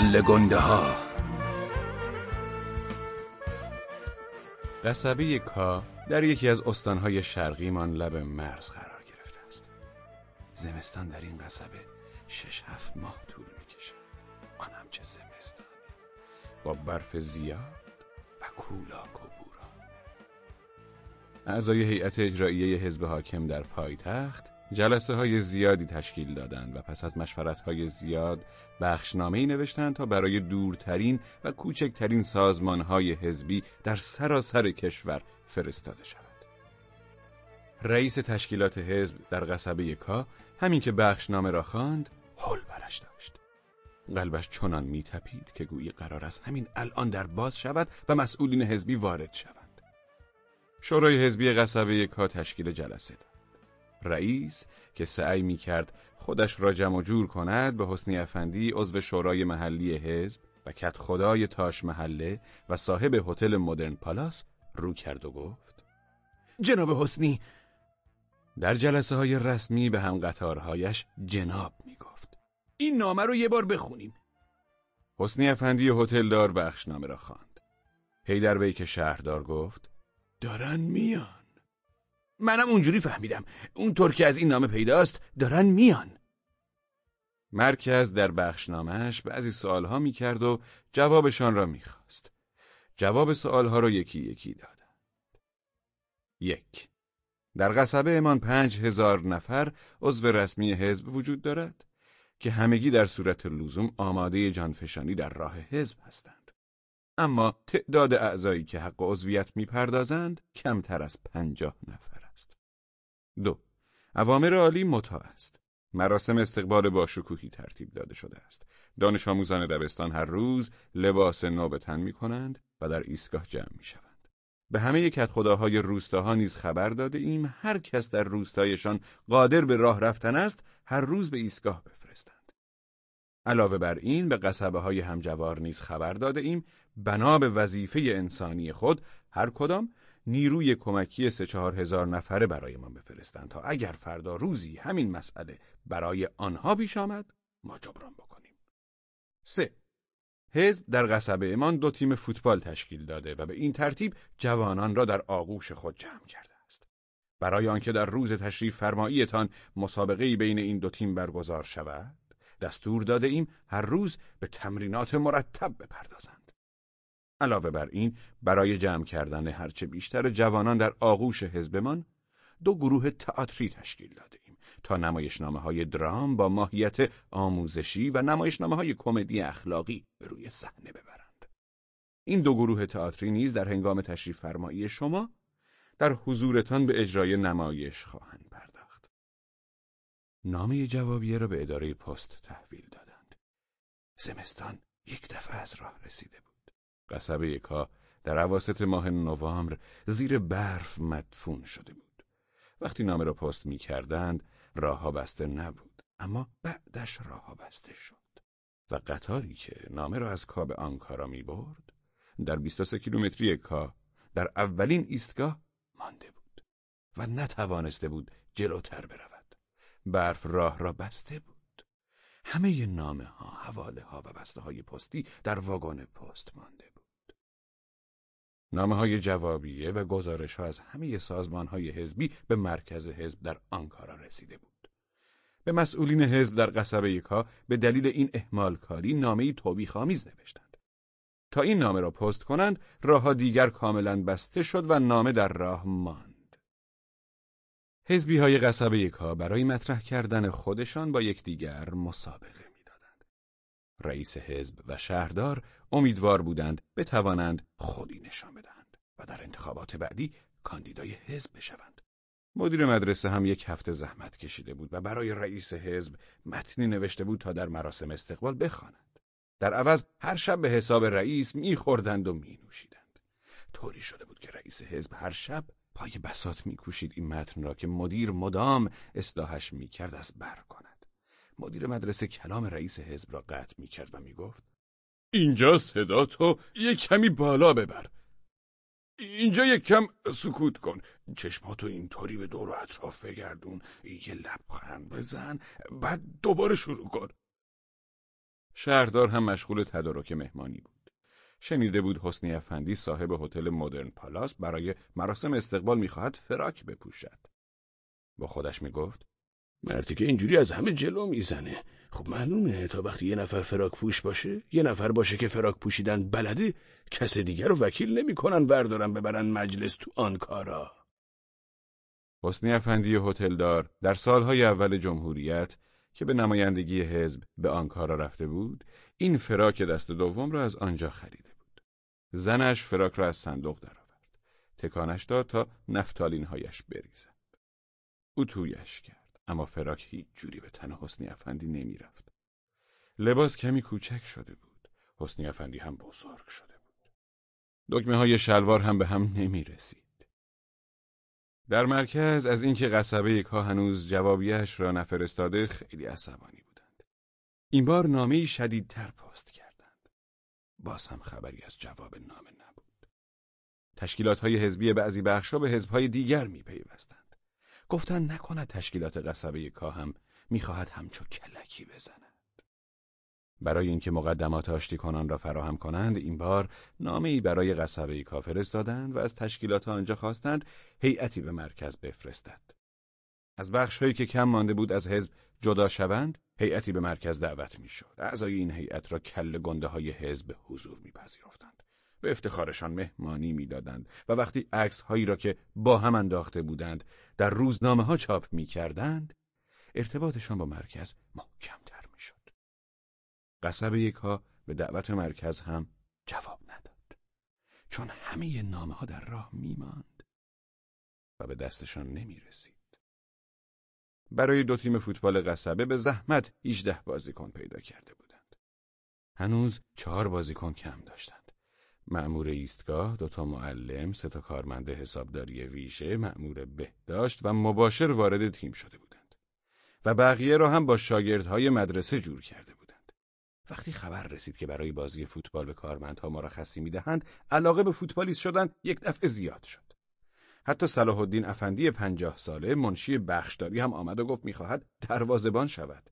کل گنده ها قصبه کا در یکی از استانهای شرقیمان لب مرز قرار گرفته است. زمستان در این قصبه شش هفت ماه طول می‌کشه. آن چه زمستانی با برف زیاد و کولاک و بوران. اعضای هیئت اجراییه حزب حاکم در پایتخت جلسه های زیادی تشکیل دادند و پس از مشورت های زیاد بخشنامه ای نوشتند تا برای دورترین و کوچکترین سازمان های حزبی در سراسر کشور فرستاده شود. رئیس تشکیلات حزب در قصبه کا همین که بخشنامه را خواند حل برش داشت. قلبش چنان میتپید که گویی قرار است همین الان در باز شود و مسئولین حزبی وارد شوند. شورای حزبی قصبه کا تشکیل جلسه داد. رئیس که سعی می کرد خودش را جمع جور کند به حسنی افندی عضو شورای محلی حزب و کت خدای تاش محله و صاحب هتل مدرن پالاس رو کرد و گفت جناب حسنی. در جلسه های رسمی به هم قطارهایش جناب می گفت این نامه رو یه بار بخونیم. حسنی افندی هتلدار بخشنامه را خواند. هیدر بیک شهردار گفت دارن میان. منم اونجوری فهمیدم اونطور که از این نامه پیداست دارن میان مرکز در بخشنامهش بعضی سوالها می‌کرد و جوابشان را می‌خواست. جواب سوالها را یکی یکی دادند. یک در قصبه امان پنج هزار نفر عضو رسمی حزب وجود دارد که همگی در صورت لزوم آماده جانفشانی در راه حزب هستند. اما تعداد اعضایی که حق عضویت می‌پردازند کمتر از پنجاه نفر. دو اوامر عالی متا است. مراسم استقبال با شکوهی ترتیب داده شده است. دانش آموزان دبستان هر روز لباس نو به تن می کنند و در ایستگاه جمع می شوند. به همه یکت خداهای روستاها نیز خبر داده ایم هر کس در روستایشان قادر به راه رفتن است هر روز به ایستگاه بفرستند. علاوه بر این به قصبه های همجوار نیز خبر داده ایم بنا به وظیفه انسانی خود هر کدام نیروی کمکی سه چهار هزار نفره برایمان بفرستند تا اگر فردا روزی همین مسئله برای آنها پیش آمد ما جبران بکنیم. سه حزب در قصبه امان دو تیم فوتبال تشکیل داده و به این ترتیب جوانان را در آغوش خود جمع کرده است. برای آنکه در روز تشریف فرماییتان مسابقه بین این دو تیم برگزار شود، دستور داده ایم هر روز به تمرینات مرتب بپردازند. علاوه بر این برای جمع کردن هرچه بیشتر جوانان در آغوش حزبمان دو گروه تئاتری تشکیل داده ایم تا نمایشنامه های درام با ماهیت آموزشی و نمایشنامه های کمدی اخلاقی به روی صحنه ببرند. این دو گروه تئاتری نیز در هنگام تشریف فرمایی شما در حضورتان به اجرای نمایش خواهند پرداخت. نامه جوابیه را به اداره پست تحویل دادند. زمستان یک دفعه از راه رسیده بود. قصبه کا در عواسط ماه نوامبر زیر برف مدفون شده بود. وقتی نامه را پست می کردند راهها بسته نبود اما بعدش راهها بسته شد. و قطاری که نامه را از کا به آنکارا می برد در 23 کیلومتری کا در اولین ایستگاه مانده بود و نتوانسته بود جلوتر برود. برف راه را بسته بود. همه نامه ها، حواله ها و بسته های پستی در واگن پست مانده نامه های جوابیه و گزارش ها از همه سازمان های حزبی به مرکز حزب در آنکارا رسیده بود. به مسئولین حزب در قصبه یکا به دلیل این احمال کاری نامه توبیخ آمیز نوشتند. تا این نامه را پست کنند راه دیگر کاملا بسته شد و نامه در راه ماند. حزبی های قصبه یکا برای مطرح کردن خودشان با یکدیگر مسابقه رئیس حزب و شهردار امیدوار بودند بتوانند خودی نشان بدهند و در انتخابات بعدی کاندیدای حزب بشوند. مدیر مدرسه هم یک هفته زحمت کشیده بود و برای رئیس حزب متنی نوشته بود تا در مراسم استقبال بخواند. در عوض هر شب به حساب رئیس میخوردند و مینوشیدند. طوری شده بود که رئیس حزب هر شب پای بسات میکوشید این متن را که مدیر مدام اصلاحش می‌کرد از بر کند. مدیر مدرسه کلام رئیس حزب را قطع می کرد و می گفت اینجا صدا تو یک کمی بالا ببر اینجا یک کم سکوت کن چشماتو اینطوری به دور و اطراف بگردون یه لبخند بزن بعد دوباره شروع کن شهردار هم مشغول تدارک مهمانی بود. شنیده بود حسنی افندی صاحب هتل مدرن پالاس برای مراسم استقبال می‌خواهد فراک بپوشد. با خودش می‌گفت مردی که اینجوری از همه جلو می‌زنه. خب معلومه تا وقتی یه نفر فراک پوش باشه یه نفر باشه که فراک پوشیدن بلده کس دیگر رو وکیل نمی‌کنن بردارن ببرن مجلس تو آنکارا حسنی افندی هتلدار در سالهای اول جمهوریت که به نمایندگی حزب به آنکارا رفته بود این فراک دست دوم را از آنجا خریده بود. زنش فراک را از صندوق درآورد. تکانش داد تا نفتالینهایش بریزد. او تویش کرد. اما فراک هیچ جوری به تن حسنی افندی نمی‌رفت لباس کمی کوچک شده بود حسنی افندی هم بزرگ شده بود دکمه های شلوار هم به هم نمی رسید. در مرکز از اینکه قصبه کا هنوز جوابیش را نفرستاده خیلی عصبانی بودند. این بار نامه شدیدتر پست کردند. باز هم خبری از جواب نامه نبود. تشکیلات های حزبی بعضی بخشها به حزبهای دیگر میپیوستند. گفتند نکند تشکیلات قصبه کا هم می‌خواهد همچو کلکی بزند. برای اینکه مقدمات آشتی کنان را فراهم کنند این بار نامه برای قصبه کا فرستادند و از تشکیلات آنجا خواستند هیئتی به مرکز بفرستد. از بخشهایی که کم مانده بود از حزب جدا شوند هیئتی به مرکز دعوت می‌شد. اعضای این هیئت را کل گنده های حزب حضور میپذیرفتند. به افتخارشان مهمانی می‌دادند و وقتی عکس هایی را که با هم انداخته بودند در روزنامه ها چاپ می‌کردند ارتباطشان با مرکز محکمتر می‌شد قصب یکها به دعوت مرکز هم جواب نداد چون همه نامه ها در راه میماند و به دستشان نمی رسید. برای دو تیم فوتبال قصبه به زحمت 18 بازیکن پیدا کرده بودند. هنوز چهار بازیکن کم داشتند. معمور ایستگاه، دوتا معلم، سه تا کارمند حسابداری ویژه، معمور بهداشت و مباشر وارد تیم شده بودند. و بقیه را هم با شاگردهای مدرسه جور کرده بودند. وقتی خبر رسید که برای بازی فوتبال به کارمندها مرخصی می‌دهند علاقه به فوتبالیست شدن یک دفعه زیاد شد حتی صلاح الدین افندی پنجاه ساله منشی بخشداری هم آمد و گفت می‌خواهد دروازبان شود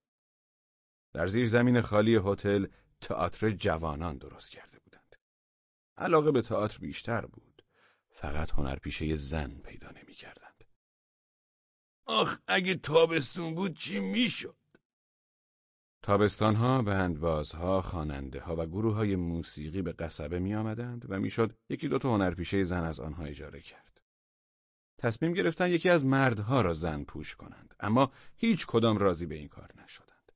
در زیر زمین خالی هتل تئاتر جوانان درست کرده علاقه به تئاتر بیشتر بود فقط هنرپیشه زن پیدا نمی‌کردند آخ اگه تابستون بود چی می‌شد تابستانها بندبازها خوانندهها و گروه های موسیقی به قصبه می آمدند و می‌شد یکی دو تا هنرپیشه زن از آنها اجاره کرد. تصمیم گرفتن یکی از مردها را زن پوش کنند اما هیچ کدام راضی به این کار نشدند.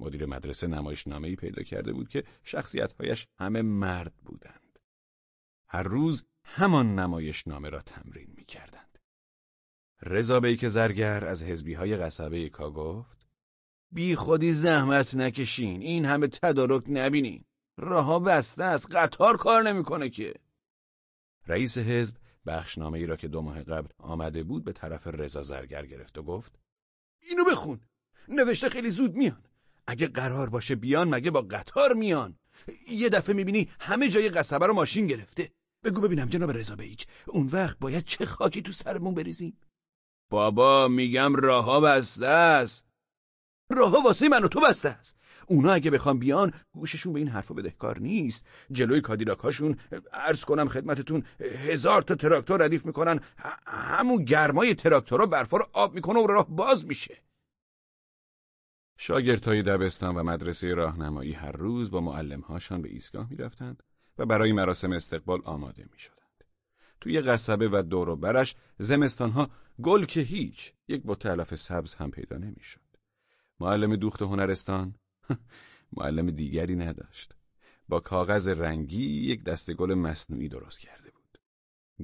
مدیر مدرسه نمایش ای پیدا کرده بود که شخصیتهایش همه مرد بودند. هر روز همان نمایش نامه را تمرین می کردند. رضا بیک زرگر از حزبی های قصبه کا گفت بی خودی زحمت نکشین این همه تدارک نبینین راهها بسته است قطار کار نمی‌کنه که. رئیس حزب بخشنامه ای را که دو ماه قبل آمده بود به طرف رضا زرگر گرفت و گفت اینو بخون نوشته خیلی زود میان. اگه قرار باشه بیان مگه با قطار میان. یه دفعه می‌بینی همه جای قصبه رو ماشین گرفته. بگو ببینم جناب رضا بیک اون وقت باید چه خاکی تو سرمون بریزیم؟ بابا میگم راهها بسته است. راهها واسه من و تو بسته است. اونا اگه بخوام بیان گوششون به این حرفا بدهکار نیست. جلوی کادیلاکاشون عرض کنم خدمتتون هزار تا تراکتور ردیف می‌کنن. همون گرمای تراکتورها برفا رو آب می‌کنه و راه باز میشه. شاگردهای دبستان و مدرسه راهنمایی هر روز با معلمهاشان به ایستگاه می‌رفتند. و برای مراسم استقبال آماده می‌شدند. توی قصبه و دور و برش زمستانها گل که هیچ یک بوت سبز هم پیدا نمی‌شد. معلم دوخت هنرستان؟ معلم دیگری نداشت. با کاغذ رنگی یک دسته گل مصنوعی درست کرده بود.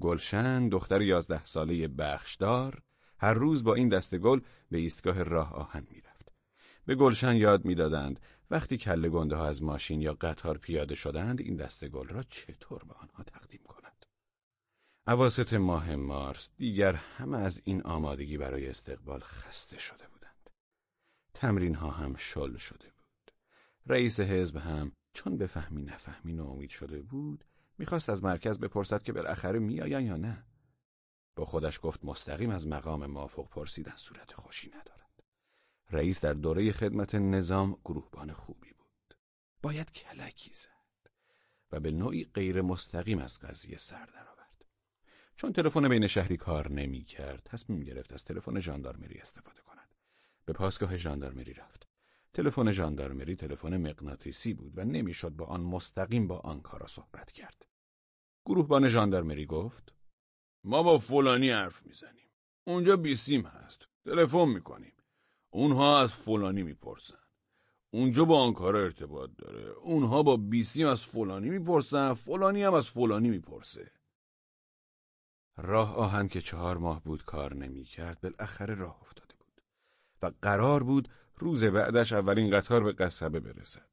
گلشن دختر یازده ساله بخشدار هر روز با این دسته گل به ایستگاه راه آهن می‌رفت. به گلشن یاد می‌دادند وقتی کله گنده ها از ماشین یا قطار پیاده شدند این دسته گل را چطور به آنها تقدیم کند اواسط ماه مارس دیگر همه از این آمادگی برای استقبال خسته شده بود تمرین ها هم شل شده بود. رئیس حزب هم چون بفهمی نفهمی ناامید شده بود می‌خواست از مرکز بپرسد که بالاخره میآیند یا نه. با خودش گفت مستقیم از مقام موافق پرسیدن صورت خوشی ندارد. رئیس در دوره خدمت نظام گروهبان خوبی بود. باید کلکی زد و به نوعی غیر مستقیم از قضیه سر درآورد. چون تلفن بین شهری کار نمی کرد، تصمیم گرفت از تلفن ژاندارمری استفاده کند. به پاسگاه ژاندارمری رفت. تلفن ژاندارمری تلفن مغناطیسی بود و نمی‌شد با آن مستقیم با آنکارا صحبت کرد. گروهبان ژاندارمری گفت: ما با فلانی حرف می‌زنیم. اونجا بیسیم هست. تلفن می‌کنیم. اونها از فلانی می‌پرسن. اونجا با آنکارا ارتباط داره. اونها با بیسیم از فلانی می‌پرسن. فلانی هم از فلانی می‌پرسه. راه آهن که چهار ماه بود کار نمی‌کرد بالاخره راه افتاده بود و قرار بود روز بعدش اولین قطار به قصبه برسد.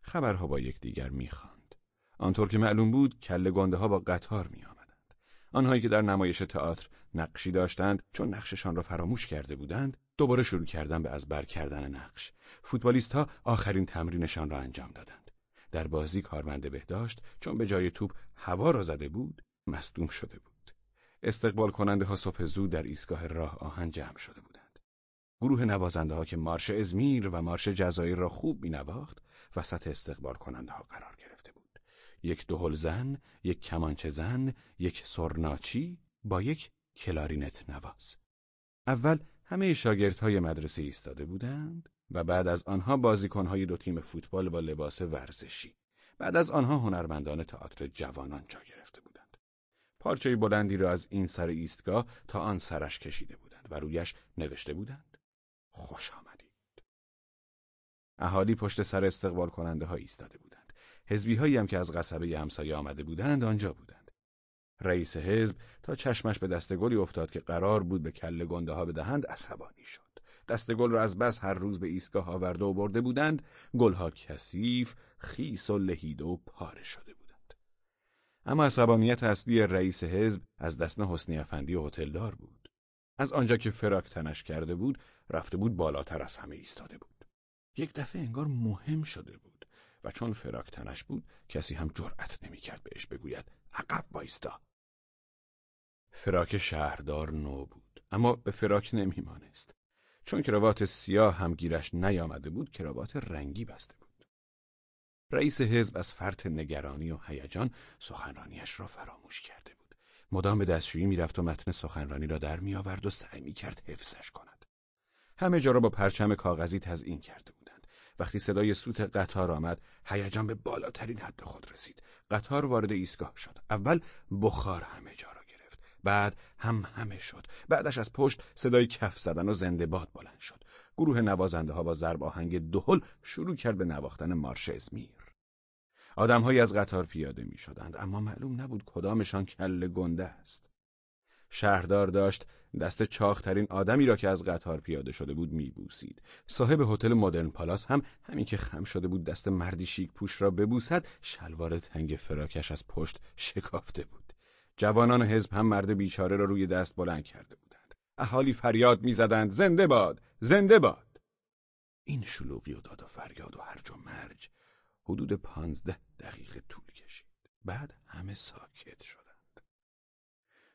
خبرها با یکدیگر می‌خواند. آنطور که معلوم بود کله گنده ها با قطار می آمدند. آنهایی که در نمایش تئاتر نقشی داشتند چون نقششان را فراموش کرده بودند دوباره شروع کردن به از بر کردن نقش. فوتبالیست ها آخرین تمرینشان را انجام دادند. در بازی کارمند بهداشت چون به جای توپ هوا را زده بود مصدوم شده بود. استقبال کننده ها صبح زود در ایستگاه راه آهن جمع شده بودند. گروه نوازنده ها که مارش ازمیر و مارش جزایر را خوب می نواخت وسط استقبال کننده ها قرار گرفته بود. یک دهل زن، یک کمانچه زن، یک سرناچی با یک کلارینت نواز. اول همه شاگردهای مدرسه ایستاده بودند و بعد از آنها بازیکنهای دو تیم فوتبال با لباس ورزشی. بعد از آنها هنرمندان تئاتر جوانان جا گرفته بودند. پارچه بلندی را از این سر ایستگاه تا آن سرش کشیده بودند و رویش نوشته بودند خوش آمدید. اهالی پشت سر استقبال کننده ها ایستاده بودند. حزبی هایی هم که از قصبه همسایه آمده بودند آنجا بودند. رئیس حزب تا چشمش به دست گلی افتاد که قرار بود به کله گنده ها بدهند عصبانی شد. دست گل را از بس هر روز به ایستگاه آورده و برده بودند گلها کثیف خیس و لهیده و پاره شده بودند. اما عصبانیت اصلی رئیس حزب از دست حسنی افندی و هتلدار بود. از آنجا که فراک تنش کرده بود رفته بود بالاتر از همه ایستاده بود. یک دفعه انگار مهم شده بود و چون فراک تنش بود کسی هم جرأت نمی‌کرد بهش بگوید عقب وایستا. فراک شهردار نو بود اما به فراک نمیمانست. چون کراوات سیاه هم گیرش نیامده بود کراوات رنگی بسته بود. رئیس حزب از فرط نگرانی و هیجان سخنرانیش را فراموش کرده بود. مدام به دستشویی می‌رفت و متن سخنرانی را در میآورد و سعی می‌کرد حفظش کند. همه جا را با پرچم کاغذی تزئین کرده بودند. وقتی صدای سوت قطار آمد هیجان به بالاترین حد خود رسید. قطار وارد ایستگاه شد. اول بخار همه جا بعد هم همه شد بعدش از پشت صدای کف زدن و زنده باد بلند شد گروه نوازنده ها با ضرب آهنگ دهل شروع کرد به نواختن مارش ازمیر آدمهایی از قطار پیاده می شدند اما معلوم نبود کدامشان کل گنده است. شهردار داشت دست چاخترین آدمی را که از قطار پیاده شده بود میبوسید. صاحب هتل مدرن پالاس هم همین که خم شده بود دست مردی شیک پوش را ببوسد شلوار تنگ فراکش از پشت شکافته بود. جوانان حزب هم مرد بیچاره را روی دست بلند کرده بودند. اهالی فریاد می‌زدند زنده باد زنده باد این شلوغی و داد و فریاد و هرج و مرج حدود پانزده دقیقه طول کشید. بعد همه ساکت شدند.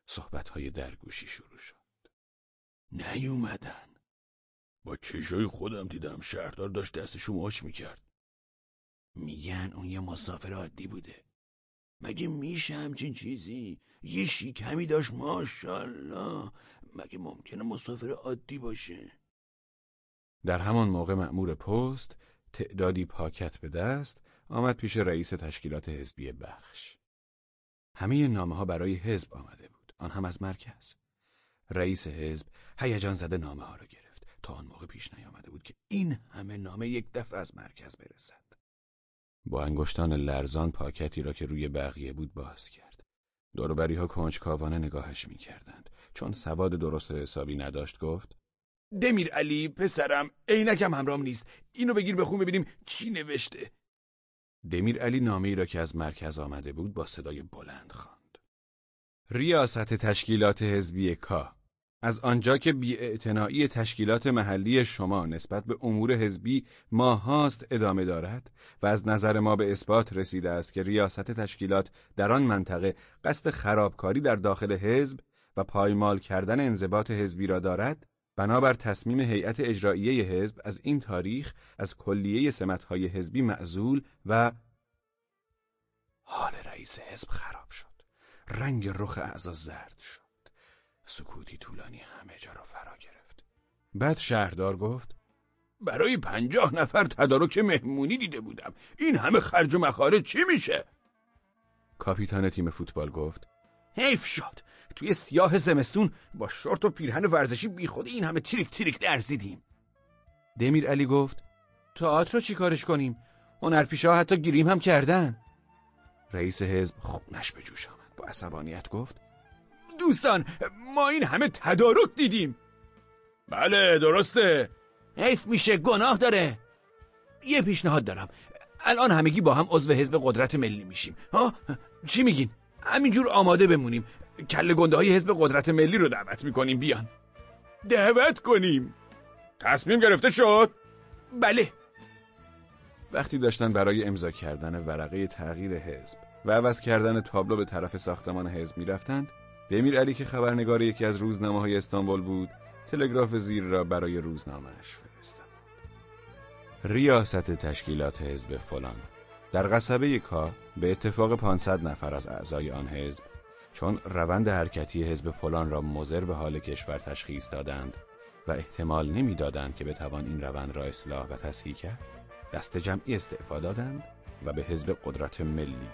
صحبتهای درگوشی شروع شد. نیومدن. با چشای خودم دیدم شهردار داشت دستشو ماچ می‌کرد. میگن اون یه مسافر عادی بوده. مگه میشه همچین چیزی؟ یه شیکمی داشت ماشاءالله. مگه ممکنه مسافر عادی باشه؟ در همان موقع مأمور پست تعدادی پاکت به دست آمد پیش رئیس تشکیلات حزبی بخش. همه نامه ها برای حزب آمده بود، آن هم از مرکز. رئیس حزب هیجان زده نامه ها را گرفت تا آن موقع پیش نیامده بود که این همه نامه یک دفعه از مرکز برسد. با انگشتان لرزان پاکتی را که روی بقیه بود باز کرد. دوربری ها کنجکاوانه نگاهش می کردند. چون سواد درست حسابی نداشت گفت دمیر علی پسرم عینکم همرام نیست اینو بگیر بخون ببینیم چی نوشته دمیر علی نامه را که از مرکز آمده بود با صدای بلند خواند. ریاست تشکیلات حزبی کا از آنجا که بیاعتنایی تشکیلات محلی شما نسبت به امور حزبی ماهاست ادامه دارد و از نظر ما به اثبات رسیده است که ریاست تشکیلات در آن منطقه قصد خرابکاری در داخل حزب و پایمال کردن انضباط حزبی را دارد بنابر تصمیم هیئت اجراییه حزب از این تاریخ از کلیه سمتهای حزبی معزول و حال رئیس حزب خراب شد. رنگ رخ اعضا زرد شد. سکوتی طولانی همه جا را فرا گرفت. بعد شهردار گفت برای پنجاه نفر تدارک مهمونی دیده بودم. این همه خرج و مخارج چی میشه؟ کاپیتان تیم فوتبال گفت حیف شد توی سیاه زمستون با شورت و پیرهن ورزشی بیخود این همه تریک تریک درزیدیم دمیر علی گفت تئاتر رو چیکارش کنیم هنرپیشه حتی گریم هم کردن رئیس حزب خونش به جوش آمد با عصبانیت گفت دوستان ما این همه تدارک دیدیم. بله درسته. حیف میشه گناه داره. یه پیشنهاد دارم. الان همگی با هم عضو حزب قدرت ملی میشیم. ها؟ چی میگین؟ همینجور آماده بمونیم. کل گنده های حزب قدرت ملی رو دعوت می‌کنیم بیان. دعوت کنیم. تصمیم گرفته شد؟ بله. وقتی داشتن برای امضا کردن ورقه تغییر حزب و عوض کردن تابلو به طرف ساختمان حزب می‌رفتند دمیر علی که خبرنگار یکی از روزنامه های استانبول بود تلگراف زیر را برای روزنامهش فرستاد. ریاست تشکیلات حزب فلان. در قصبه کا به اتفاق 500 نفر از اعضای آن حزب چون روند حرکتی حزب فلان را مضر به حال کشور تشخیص دادند و احتمال نمی‌دادند که بتوان این روند را اصلاح و تصحیح کرد دست جمعی استعفا دادند و به حزب قدرت ملی